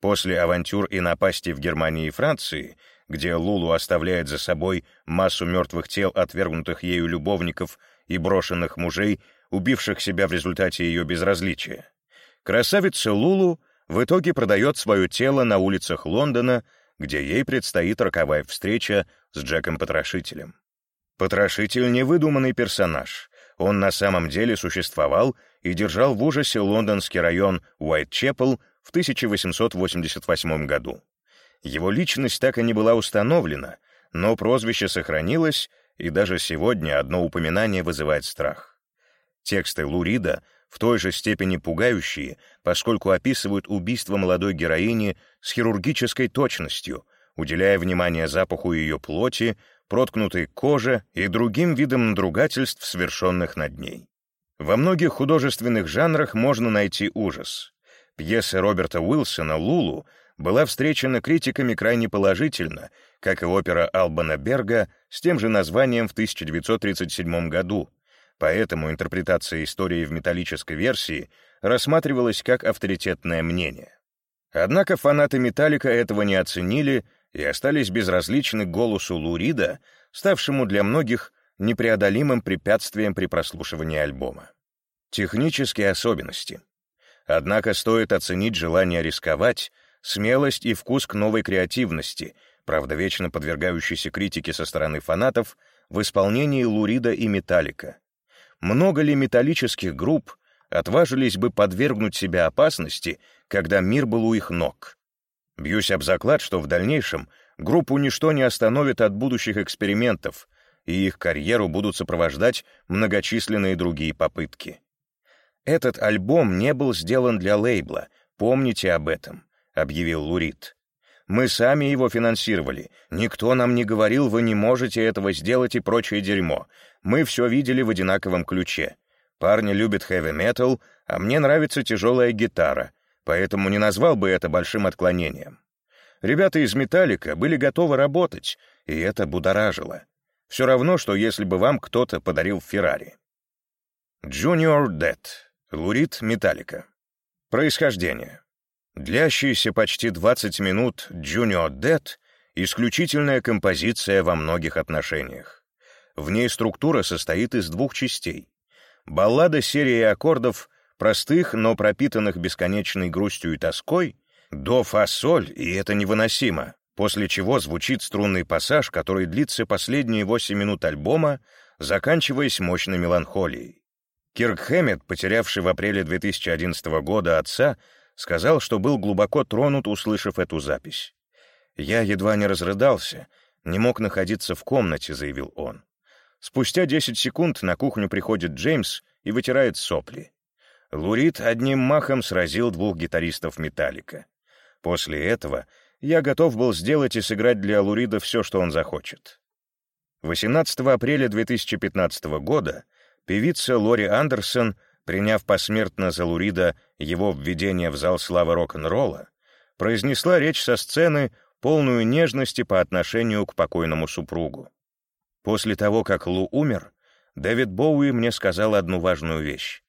После авантюр и напасти в Германии и Франции где Лулу оставляет за собой массу мертвых тел отвергнутых ею любовников и брошенных мужей, убивших себя в результате ее безразличия. Красавица Лулу в итоге продает свое тело на улицах Лондона, где ей предстоит роковая встреча с Джеком-потрошителем. Потрошитель — невыдуманный персонаж. Он на самом деле существовал и держал в ужасе лондонский район Уайтчепл в 1888 году. Его личность так и не была установлена, но прозвище сохранилось, и даже сегодня одно упоминание вызывает страх. Тексты Лурида в той же степени пугающие, поскольку описывают убийство молодой героини с хирургической точностью, уделяя внимание запаху ее плоти, проткнутой коже и другим видам надругательств, совершенных над ней. Во многих художественных жанрах можно найти ужас. Пьесы Роберта Уилсона «Лулу» была встречена критиками крайне положительно, как и опера Албана Берга с тем же названием в 1937 году, поэтому интерпретация истории в металлической версии рассматривалась как авторитетное мнение. Однако фанаты «Металлика» этого не оценили и остались безразличны голосу Лурида, ставшему для многих непреодолимым препятствием при прослушивании альбома. Технические особенности. Однако стоит оценить желание рисковать, смелость и вкус к новой креативности, правда, вечно подвергающейся критике со стороны фанатов, в исполнении Лурида и Металлика. Много ли металлических групп отважились бы подвергнуть себя опасности, когда мир был у их ног? Бьюсь об заклад, что в дальнейшем группу ничто не остановит от будущих экспериментов, и их карьеру будут сопровождать многочисленные другие попытки. Этот альбом не был сделан для лейбла, помните об этом. — объявил Лурид. Мы сами его финансировали. Никто нам не говорил, вы не можете этого сделать и прочее дерьмо. Мы все видели в одинаковом ключе. Парни любят хэви-метал, а мне нравится тяжелая гитара, поэтому не назвал бы это большим отклонением. Ребята из «Металлика» были готовы работать, и это будоражило. Все равно, что если бы вам кто-то подарил Феррари. Junior Dead. Лурид Металлика. Происхождение. Длящийся почти 20 минут Junior Dead — исключительная композиция во многих отношениях. В ней структура состоит из двух частей. Баллада серии аккордов, простых, но пропитанных бесконечной грустью и тоской, до фа соль, и это невыносимо, после чего звучит струнный пассаж, который длится последние 8 минут альбома, заканчиваясь мощной меланхолией. Кирк Хэммет, потерявший в апреле 2011 года отца, сказал, что был глубоко тронут, услышав эту запись. «Я едва не разрыдался, не мог находиться в комнате», — заявил он. Спустя 10 секунд на кухню приходит Джеймс и вытирает сопли. Лурид одним махом сразил двух гитаристов «Металлика». После этого я готов был сделать и сыграть для Лурида все, что он захочет. 18 апреля 2015 года Певица Лори Андерсон, приняв посмертно за Лурида его введение в зал славы рок-н-ролла, произнесла речь со сцены, полную нежности по отношению к покойному супругу. После того, как Лу умер, Дэвид Боуи мне сказал одну важную вещь.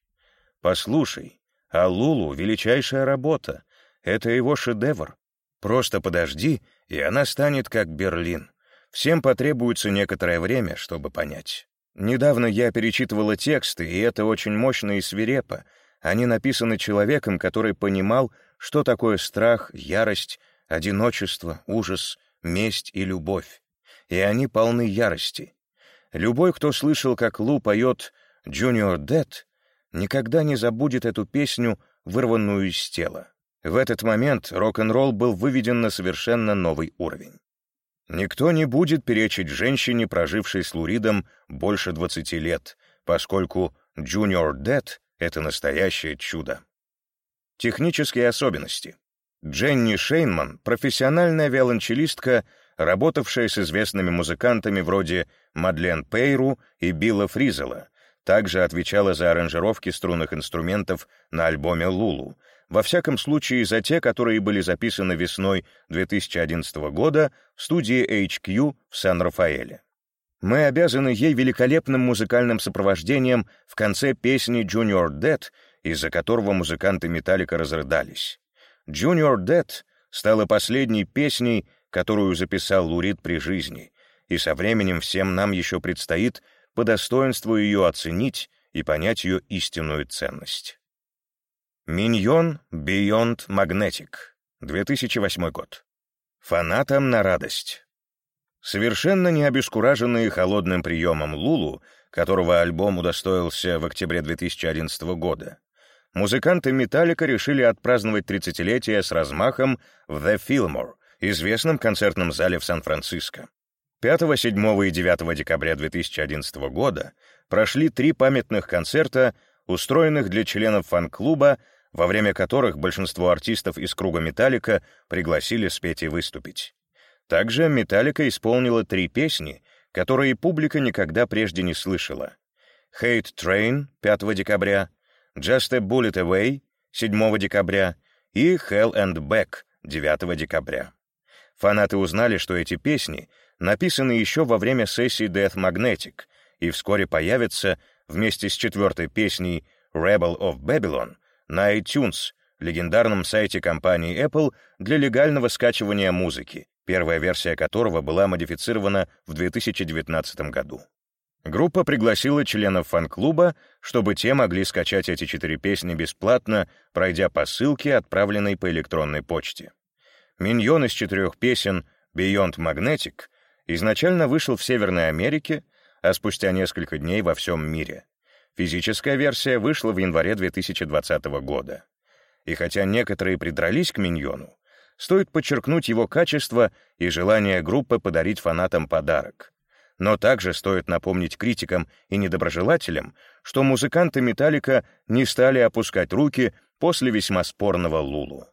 «Послушай, а Лулу — величайшая работа. Это его шедевр. Просто подожди, и она станет как Берлин. Всем потребуется некоторое время, чтобы понять». Недавно я перечитывала тексты, и это очень мощно и свирепо. Они написаны человеком, который понимал, что такое страх, ярость, одиночество, ужас, месть и любовь. И они полны ярости. Любой, кто слышал, как Лу поет «Junior Dead», никогда не забудет эту песню, вырванную из тела. В этот момент рок-н-ролл был выведен на совершенно новый уровень. Никто не будет перечить женщине, прожившей с Луридом больше 20 лет, поскольку Junior Dead — это настоящее чудо. Технические особенности. Дженни Шейнман — профессиональная виолончелистка, работавшая с известными музыкантами вроде Мадлен Пейру и Билла Фризела, также отвечала за аранжировки струнных инструментов на альбоме «Лулу», во всяком случае за те, которые были записаны весной 2011 года в студии HQ в Сан-Рафаэле. Мы обязаны ей великолепным музыкальным сопровождением в конце песни «Junior Dead», из-за которого музыканты «Металлика» разрыдались. «Junior Dead» стала последней песней, которую записал Лурид при жизни, и со временем всем нам еще предстоит по достоинству ее оценить и понять ее истинную ценность. Миньон Beyond Magnetic, 2008 год. Фанатам на радость. Совершенно не обескураженные холодным приемом Лулу, которого альбом удостоился в октябре 2011 года, музыканты «Металлика» решили отпраздновать 30-летие с размахом в The Fillmore, известном концертном зале в Сан-Франциско. 5, 7 и 9 декабря 2011 года прошли три памятных концерта, устроенных для членов фан-клуба во время которых большинство артистов из круга «Металлика» пригласили спеть и выступить. Также «Металлика» исполнила три песни, которые публика никогда прежде не слышала. «Hate Train» 5 декабря, «Just a Bullet Away» 7 декабря и «Hell and Back» 9 декабря. Фанаты узнали, что эти песни написаны еще во время сессии Death Magnetic и вскоре появятся вместе с четвертой песней «Rebel of Babylon» на iTunes, легендарном сайте компании Apple для легального скачивания музыки, первая версия которого была модифицирована в 2019 году. Группа пригласила членов фан-клуба, чтобы те могли скачать эти четыре песни бесплатно, пройдя по ссылке, отправленной по электронной почте. Миньон из четырех песен «Beyond Magnetic» изначально вышел в Северной Америке, а спустя несколько дней во всем мире. Физическая версия вышла в январе 2020 года. И хотя некоторые придрались к миньону, стоит подчеркнуть его качество и желание группы подарить фанатам подарок. Но также стоит напомнить критикам и недоброжелателям, что музыканты «Металлика» не стали опускать руки после весьма спорного «Лулу».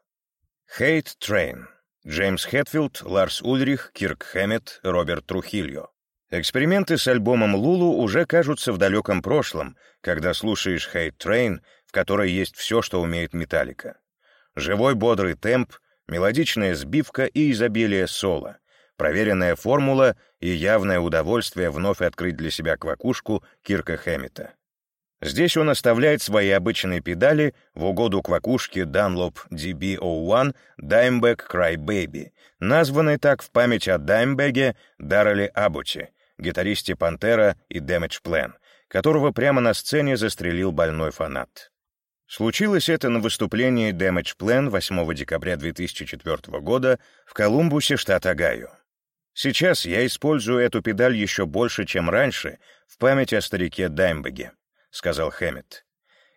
«Hate Train» Джеймс Хэтфилд, Ларс Ульрих, Кирк Хэммет, Роберт Трухильо. Эксперименты с альбомом «Лулу» уже кажутся в далеком прошлом, когда слушаешь «Hate Train», в которой есть все, что умеет Металлика. Живой бодрый темп, мелодичная сбивка и изобилие соло, проверенная формула и явное удовольствие вновь открыть для себя квакушку Кирка Хэммета. Здесь он оставляет свои обычные педали в угоду квакушке Dunlop DB01 Dimebag Cry Baby, названной так в память о Даймбеге Дарреле Абути, гитаристе Пантера и Damage Plan, которого прямо на сцене застрелил больной фанат. Случилось это на выступлении Damage Plan 8 декабря 2004 года в Колумбусе, штат Огайо. Сейчас я использую эту педаль еще больше, чем раньше, в память о старике Даймбеге, сказал Хэммет.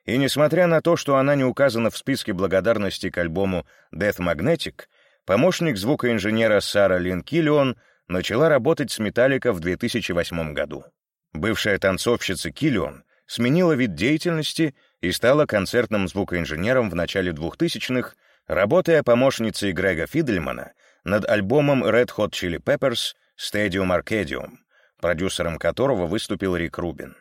И несмотря на то, что она не указана в списке благодарности к альбому Death Magnetic, помощник звукоинженера Сара Лин Киллион начала работать с Металлика в 2008 году. Бывшая танцовщица Киллион сменила вид деятельности и стала концертным звукоинженером в начале 2000-х, работая помощницей Грега Фидельмана над альбомом Red Hot Chili Peppers Stadium Arcadium, продюсером которого выступил Рик Рубин.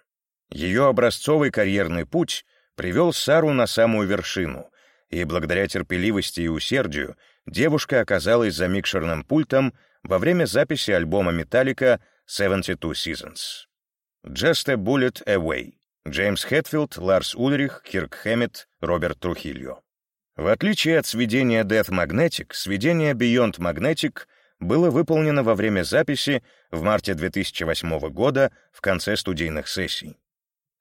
Ее образцовый карьерный путь привел Сару на самую вершину, и благодаря терпеливости и усердию девушка оказалась за микшерным пультом во время записи альбома Metallica 72 Seasons. Just a Bullet Away. Джеймс Хэтфилд, Ларс Ульрих, Кирк Хэммет, Роберт Трухильо. В отличие от сведения Death Magnetic, сведение Beyond Magnetic было выполнено во время записи в марте 2008 года в конце студийных сессий.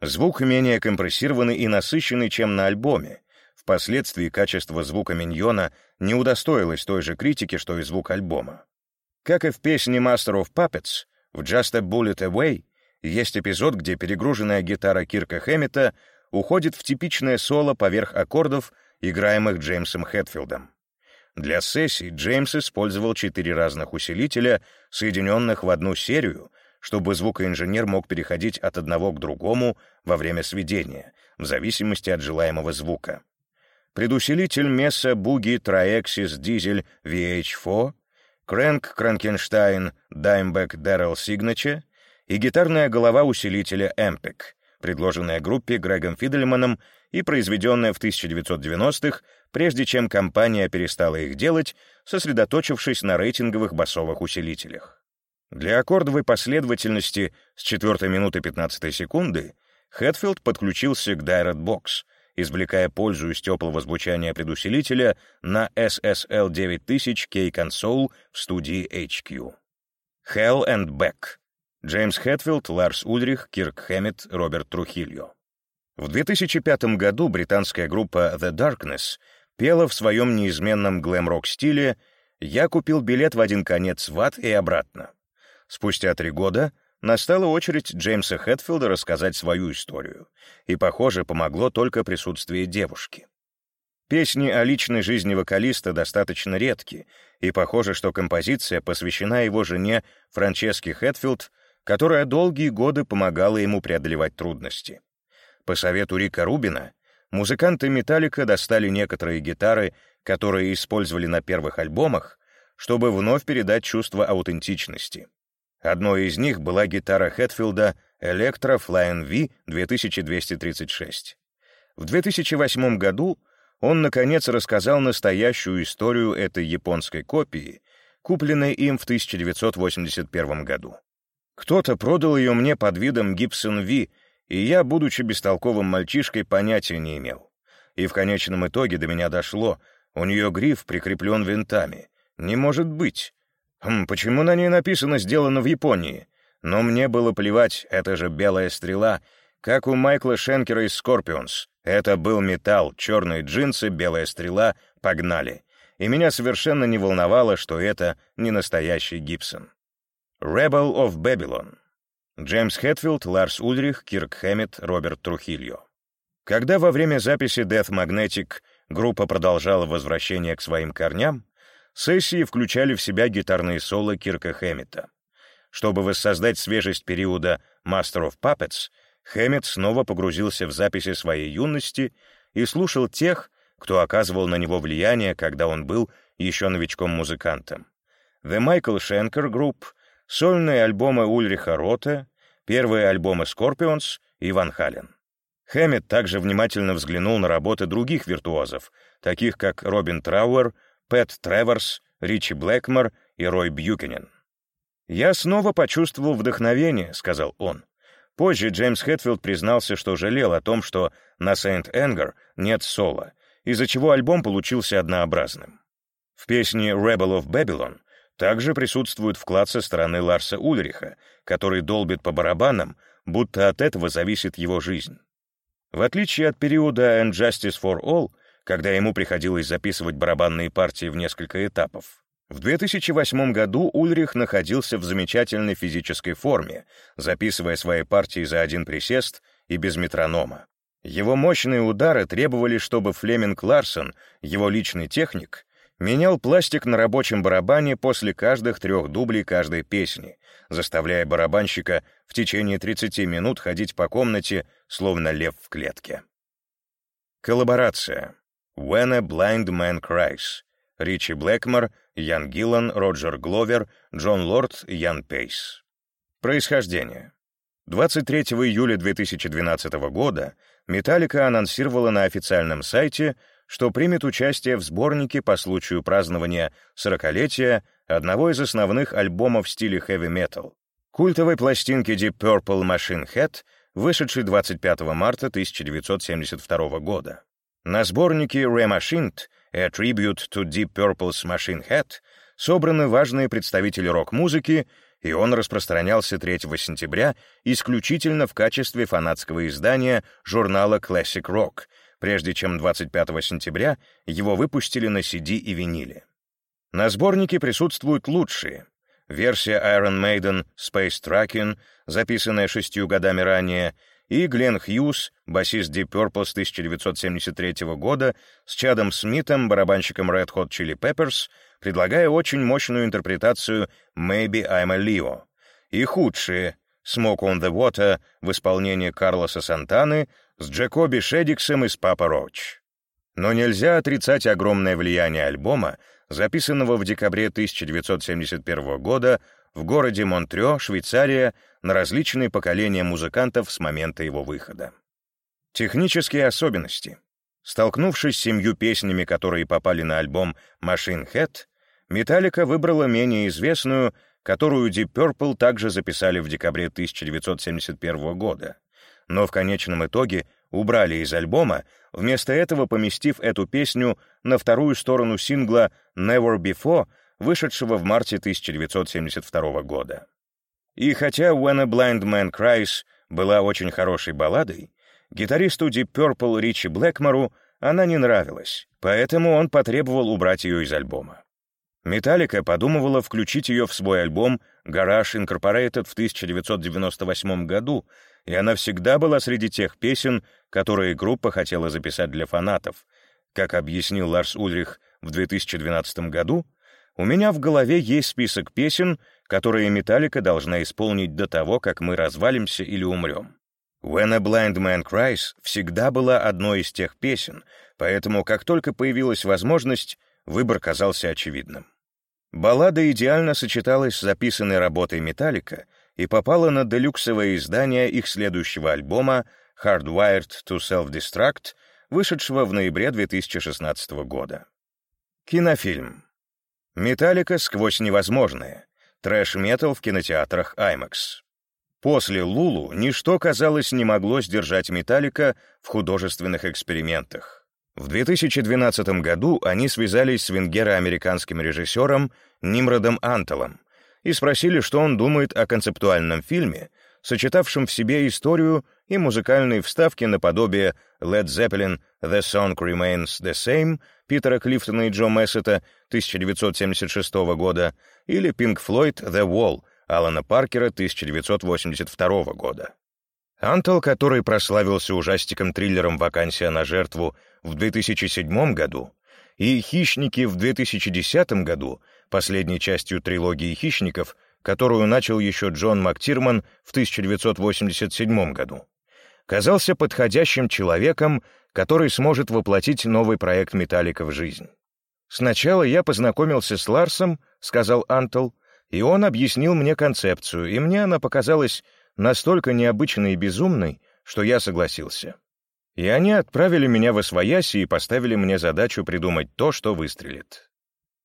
Звук менее компрессированный и насыщенный, чем на альбоме. Впоследствии качество звука Миньона не удостоилось той же критики, что и звук альбома. Как и в песне Master of Puppets, в Just a Bullet Away есть эпизод, где перегруженная гитара Кирка Хэммета уходит в типичное соло поверх аккордов, играемых Джеймсом Хэтфилдом. Для сессий Джеймс использовал четыре разных усилителя, соединенных в одну серию, чтобы звукоинженер мог переходить от одного к другому во время сведения, в зависимости от желаемого звука. Предусилитель Месса Буги Траексис Дизель VH4, Крэнк Кранкенштайн Даймбек Дэрил Сигначе и гитарная голова усилителя Эмпек, предложенная группе Грегом Фидельманом и произведенная в 1990-х, прежде чем компания перестала их делать, сосредоточившись на рейтинговых басовых усилителях. Для аккордовой последовательности с 4 минуты 15 секунды Хэтфилд подключился к Direct Box, извлекая пользу из теплого звучания предусилителя на SSL 9000 K-Console в студии HQ. Hell and Back Джеймс Хэтфилд, Ларс Ульрих, Кирк Хэммет, Роберт Трухильо. В 2005 году британская группа The Darkness пела в своем неизменном глэм-рок стиле «Я купил билет в один конец в ад и обратно». Спустя три года настала очередь Джеймса Хэтфилда рассказать свою историю, и, похоже, помогло только присутствие девушки. Песни о личной жизни вокалиста достаточно редки, и похоже, что композиция посвящена его жене Франческе Хэтфилд, которая долгие годы помогала ему преодолевать трудности. По совету Рика Рубина, музыканты «Металлика» достали некоторые гитары, которые использовали на первых альбомах, чтобы вновь передать чувство аутентичности. Одной из них была гитара Хэтфилда Electra Flying V 2236. В 2008 году он, наконец, рассказал настоящую историю этой японской копии, купленной им в 1981 году. Кто-то продал ее мне под видом Gibson V, и я, будучи бестолковым мальчишкой, понятия не имел. И в конечном итоге до меня дошло, у нее гриф прикреплен винтами. Не может быть. Хм, почему на ней написано «сделано в Японии»? Но мне было плевать, это же белая стрела, как у Майкла Шенкера из Scorpions. Это был металл, черные джинсы, белая стрела, погнали. И меня совершенно не волновало, что это не настоящий Гибсон. Rebel of Babylon. Джеймс Хэтфилд, Ларс Ульрих, Кирк Хэммет, Роберт Трухильо. Когда во время записи Death Magnetic группа продолжала возвращение к своим корням, сессии включали в себя гитарные соло Кирка Хэммета. Чтобы воссоздать свежесть периода Master of Puppets, Хэммет снова погрузился в записи своей юности и слушал тех, кто оказывал на него влияние, когда он был еще новичком-музыкантом. The Michael Schenker Group, сольные альбомы Ульриха Рота, первые альбомы Scorpions и Ван Хален. Хэммет также внимательно взглянул на работы других виртуозов, таких как Робин Трауэр, Пэт Треворс, Ричи Блэкмор и Рой Бьюкинен. «Я снова почувствовал вдохновение», — сказал он. Позже Джеймс Хэтфилд признался, что жалел о том, что на Anger нет соло, из-за чего альбом получился однообразным. В песне «Rebel of Babylon» также присутствует вклад со стороны Ларса Ульриха, который долбит по барабанам, будто от этого зависит его жизнь. В отличие от периода «And Justice for All», когда ему приходилось записывать барабанные партии в несколько этапов, в 2008 году Ульрих находился в замечательной физической форме, записывая свои партии за один присест и без метронома. Его мощные удары требовали, чтобы Флеминг Ларсон, его личный техник, менял пластик на рабочем барабане после каждых трех дублей каждой песни, заставляя барабанщика в течение 30 минут ходить по комнате, словно лев в клетке. Коллаборация. When a Blind Man Cries. Ричи Блэкмор, Ян Гиллан, Роджер Гловер, Джон Лорд, Ян Пейс. Происхождение. 23 июля 2012 года Металлика анонсировала на официальном сайте, что примет участие в сборнике по случаю празднования 40-летия одного из основных альбомов в стиле хэви-метал, культовой пластинки Deep Purple Machine Head, вышедшей 25 марта 1972 года. На сборнике Remachined A Tribute to Deep Purple's Machine Head собраны важные представители рок-музыки, и он распространялся 3 сентября исключительно в качестве фанатского издания журнала Classic Rock, прежде чем 25 сентября его выпустили на CD и виниле. На сборнике присутствуют лучшие. Версия Iron Maiden Space Tracking, записанная шестью годами ранее, и Глен Хьюз, басист Deep Purple с 1973 года, с Чадом Смитом, барабанщиком Red Hot Chili Peppers, предлагая очень мощную интерпретацию «Maybe I'm a Leo». И худшие «Smoke on the Water» в исполнении Карлоса Сантаны с Джекоби Шедиксом из Папа Роч. Но нельзя отрицать огромное влияние альбома, записанного в декабре 1971 года в городе Монтрё, Швейцария, на различные поколения музыкантов с момента его выхода. Технические особенности. Столкнувшись с семью песнями, которые попали на альбом Machine Head, Металлика выбрала менее известную, которую Deep Purple также записали в декабре 1971 года, но в конечном итоге убрали из альбома, вместо этого поместив эту песню на вторую сторону сингла «Never Before», вышедшего в марте 1972 года. И хотя «When a Blind Man Cries» была очень хорошей балладой, гитаристу Deep Purple Ричи Блэкмору она не нравилась, поэтому он потребовал убрать ее из альбома. Металлика подумывала включить ее в свой альбом Garage Incorporated в 1998 году, и она всегда была среди тех песен, которые группа хотела записать для фанатов. Как объяснил Ларс Ульрих в 2012 году, «У меня в голове есть список песен, которые Металлика должна исполнить до того, как мы развалимся или умрем. When a Blind Man Cries всегда была одной из тех песен, поэтому как только появилась возможность, выбор казался очевидным. Баллада идеально сочеталась с записанной работой Металлика и попала на делюксовое издание их следующего альбома Hardwired to Self-Destruct, вышедшего в ноябре 2016 года. Кинофильм. Металлика сквозь невозможное. Трэш-метал в кинотеатрах IMAX. После «Лулу» ничто, казалось, не могло сдержать Металлика в художественных экспериментах. В 2012 году они связались с венгеро-американским режиссером Нимродом Анталом и спросили, что он думает о концептуальном фильме, сочетавшем в себе историю и музыкальные вставки наподобие Led Zeppelin «The Song Remains the Same» Питера Клифтона и Джо Мессета 1976 года или Pink Floyd «The Wall» Алана Паркера 1982 года. Антал, который прославился ужастиком-триллером «Вакансия на жертву» в 2007 году и «Хищники» в 2010 году, последней частью трилогии «Хищников», которую начал еще Джон Мактирман в 1987 году, казался подходящим человеком, который сможет воплотить новый проект «Металлика» в жизнь. «Сначала я познакомился с Ларсом», — сказал Антл, и он объяснил мне концепцию, и мне она показалась настолько необычной и безумной, что я согласился. И они отправили меня в Освояси и поставили мне задачу придумать то, что выстрелит.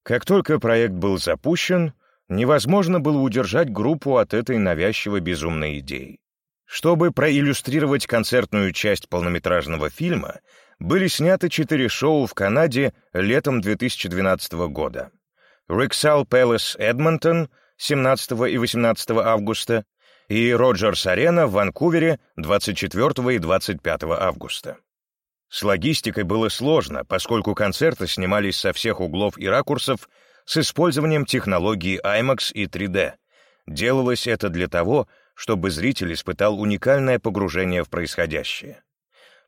Как только проект был запущен, невозможно было удержать группу от этой навязчиво безумной идеи. Чтобы проиллюстрировать концертную часть полнометражного фильма, были сняты четыре шоу в Канаде летом 2012 года. Риксал Пэлас Эдмонтон 17 и 18 августа и Роджерс Арена в Ванкувере 24 и 25 августа. С логистикой было сложно, поскольку концерты снимались со всех углов и ракурсов с использованием технологии IMAX и 3D. Делалось это для того, чтобы зритель испытал уникальное погружение в происходящее.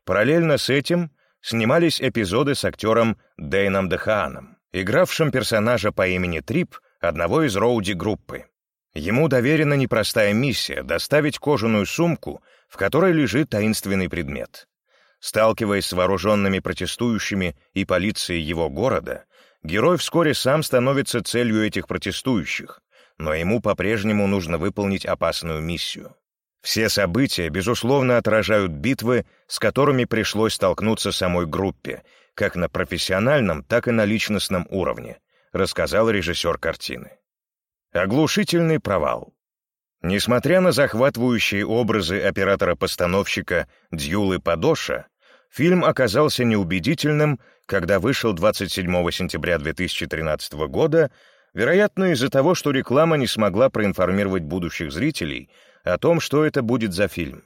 Параллельно с этим снимались эпизоды с актером Дэйном Дехааном, игравшим персонажа по имени Трип, одного из роуди-группы. Ему доверена непростая миссия — доставить кожаную сумку, в которой лежит таинственный предмет. Сталкиваясь с вооруженными протестующими и полицией его города, герой вскоре сам становится целью этих протестующих, но ему по-прежнему нужно выполнить опасную миссию. Все события, безусловно, отражают битвы, с которыми пришлось столкнуться самой группе, как на профессиональном, так и на личностном уровне, рассказал режиссер картины. Оглушительный провал. Несмотря на захватывающие образы оператора-постановщика Дьюлы Падоша, фильм оказался неубедительным, когда вышел 27 сентября 2013 года Вероятно, из-за того, что реклама не смогла проинформировать будущих зрителей о том, что это будет за фильм.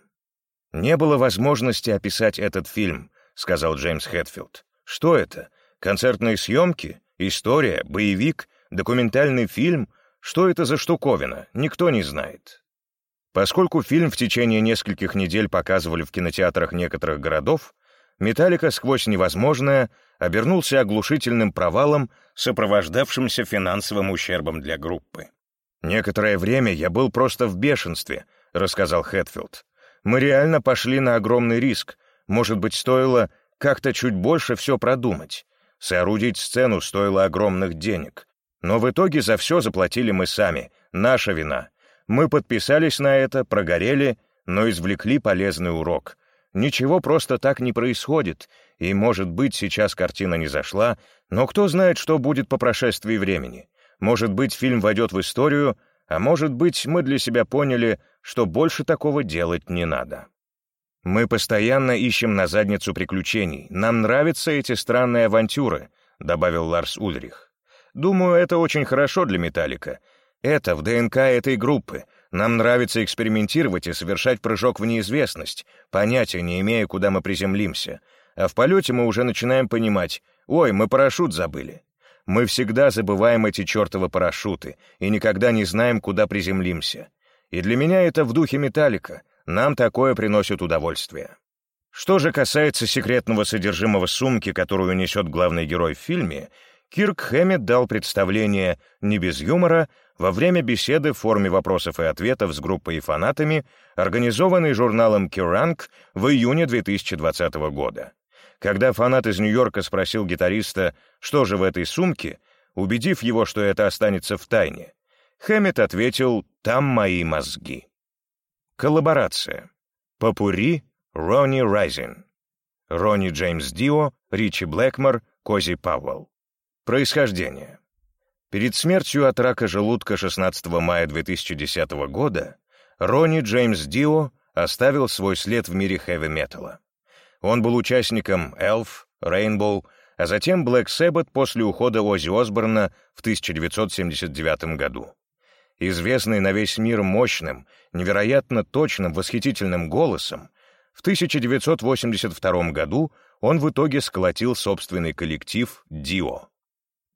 «Не было возможности описать этот фильм», — сказал Джеймс Хэтфилд. «Что это? Концертные съемки? История? Боевик? Документальный фильм? Что это за штуковина? Никто не знает». Поскольку фильм в течение нескольких недель показывали в кинотеатрах некоторых городов, «Металлика сквозь невозможное» обернулся оглушительным провалом, сопровождавшимся финансовым ущербом для группы. «Некоторое время я был просто в бешенстве», — рассказал Хэтфилд. «Мы реально пошли на огромный риск. Может быть, стоило как-то чуть больше все продумать. Соорудить сцену стоило огромных денег. Но в итоге за все заплатили мы сами. Наша вина. Мы подписались на это, прогорели, но извлекли полезный урок. Ничего просто так не происходит, и, может быть, сейчас картина не зашла, но кто знает, что будет по прошествии времени. Может быть, фильм войдет в историю, а может быть, мы для себя поняли, что больше такого делать не надо. Мы постоянно ищем на задницу приключений. Нам нравятся эти странные авантюры, добавил Ларс Ульрих. Думаю, это очень хорошо для Металлика. Это в ДНК этой группы. Нам нравится экспериментировать и совершать прыжок в неизвестность, понятия не имея, куда мы приземлимся. А в полете мы уже начинаем понимать, ой, мы парашют забыли. Мы всегда забываем эти чертовы парашюты и никогда не знаем, куда приземлимся. И для меня это в духе металлика. Нам такое приносит удовольствие. Что же касается секретного содержимого сумки, которую несет главный герой в фильме, Кирк Хэммет дал представление не без юмора, во время беседы в форме вопросов и ответов с группой и фанатами, организованной журналом Kerrang в июне 2020 года. Когда фанат из Нью-Йорка спросил гитариста, что же в этой сумке, убедив его, что это останется в тайне, Хэммет ответил «Там мои мозги». Коллаборация. Попури Ронни Райзин. Ронни Джеймс Дио, Ричи Блэкмор, Кози Пауэлл. Происхождение. Перед смертью от рака желудка 16 мая 2010 года Ронни Джеймс Дио оставил свой след в мире хэви-металла. Он был участником Elf, Rainbow, а затем Black Sabbath после ухода Оззи Осборна в 1979 году. Известный на весь мир мощным, невероятно точным, восхитительным голосом, в 1982 году он в итоге сколотил собственный коллектив «Дио».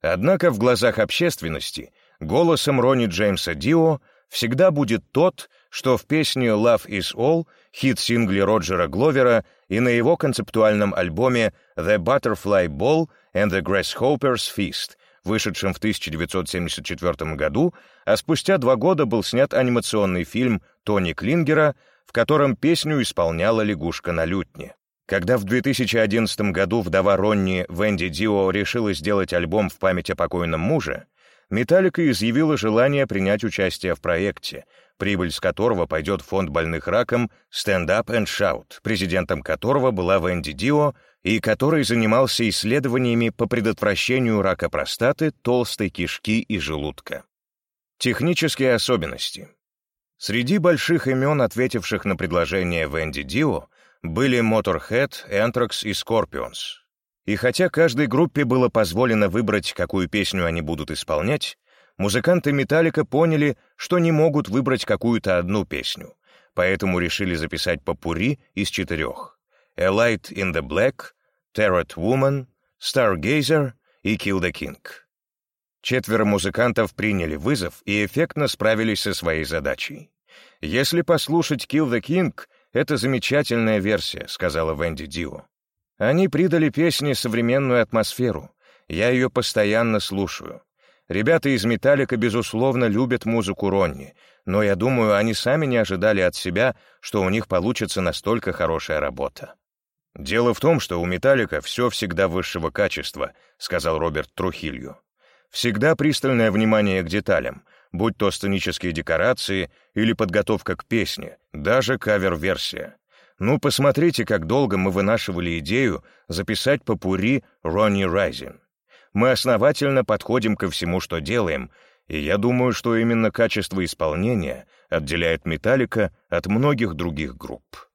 Однако в глазах общественности голосом Ронни Джеймса Дио всегда будет тот, что в песне «Love is All», хит-сингле Роджера Гловера и на его концептуальном альбоме «The Butterfly Ball and the Grasshopper's Feast», вышедшем в 1974 году, а спустя два года был снят анимационный фильм Тони Клингера, в котором песню исполняла лягушка на лютне. Когда в 2011 году вдова Ронни Венди Дио решила сделать альбом в память о покойном муже, Металлика изъявила желание принять участие в проекте, прибыль с которого пойдет в фонд больных раком Stand Up and Shout, президентом которого была Венди Дио и который занимался исследованиями по предотвращению рака простаты, толстой кишки и желудка. Технические особенности. Среди больших имен, ответивших на предложение Венди Дио, были Motorhead, Anthrax и Scorpions. И хотя каждой группе было позволено выбрать, какую песню они будут исполнять, музыканты «Металлика» поняли, что не могут выбрать какую-то одну песню, поэтому решили записать попури из четырех. «A Light in the Black», «Tarot Woman», «Stargazer» и «Kill the King». Четверо музыкантов приняли вызов и эффектно справились со своей задачей. «Если послушать «Kill the King», это замечательная версия», — сказала Венди Дио. Они придали песне современную атмосферу. Я ее постоянно слушаю. Ребята из «Металлика», безусловно, любят музыку Ронни, но я думаю, они сами не ожидали от себя, что у них получится настолько хорошая работа. «Дело в том, что у «Металлика» все всегда высшего качества», — сказал Роберт Трухилью. «Всегда пристальное внимание к деталям, будь то сценические декорации или подготовка к песне, даже кавер-версия. Ну, посмотрите, как долго мы вынашивали идею записать попури Ронни Райзин. Мы основательно подходим ко всему, что делаем, и я думаю, что именно качество исполнения отделяет «Металлика» от многих других групп.